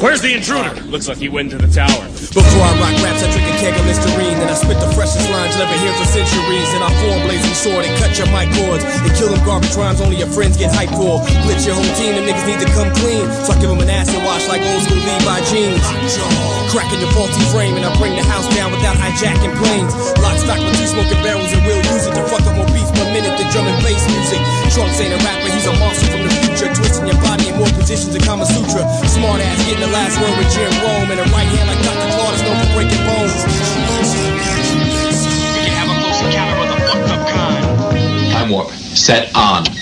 Where's the intruder? Looks like he went to the tower. Before I rock raps, I drink a keg of Listerine. Then I spit the freshest lines, never hear for centuries. And I form blazing sword and cut your mic cords. And kill them garbage rhymes only your friends get hype for. Blitz your whole team, them niggas need to come clean. So I give them an acid wash like old school Levi jeans. Cracking your faulty frame, and I bring the house down without hijacking planes. Lock, stock with two smoking barrels, and we'll use it to fuck up more beats per minute than drum and bass music. Trunks ain't a rapper, he's a monster from the future. Twisting your body in more positions than Kama Sutra. Smart ass getting the last word with Jim Rome. And a right hand like Dr. Claw is known for breaking bones. We can have a close encounter with a fucked up kind. Time warp. Set on.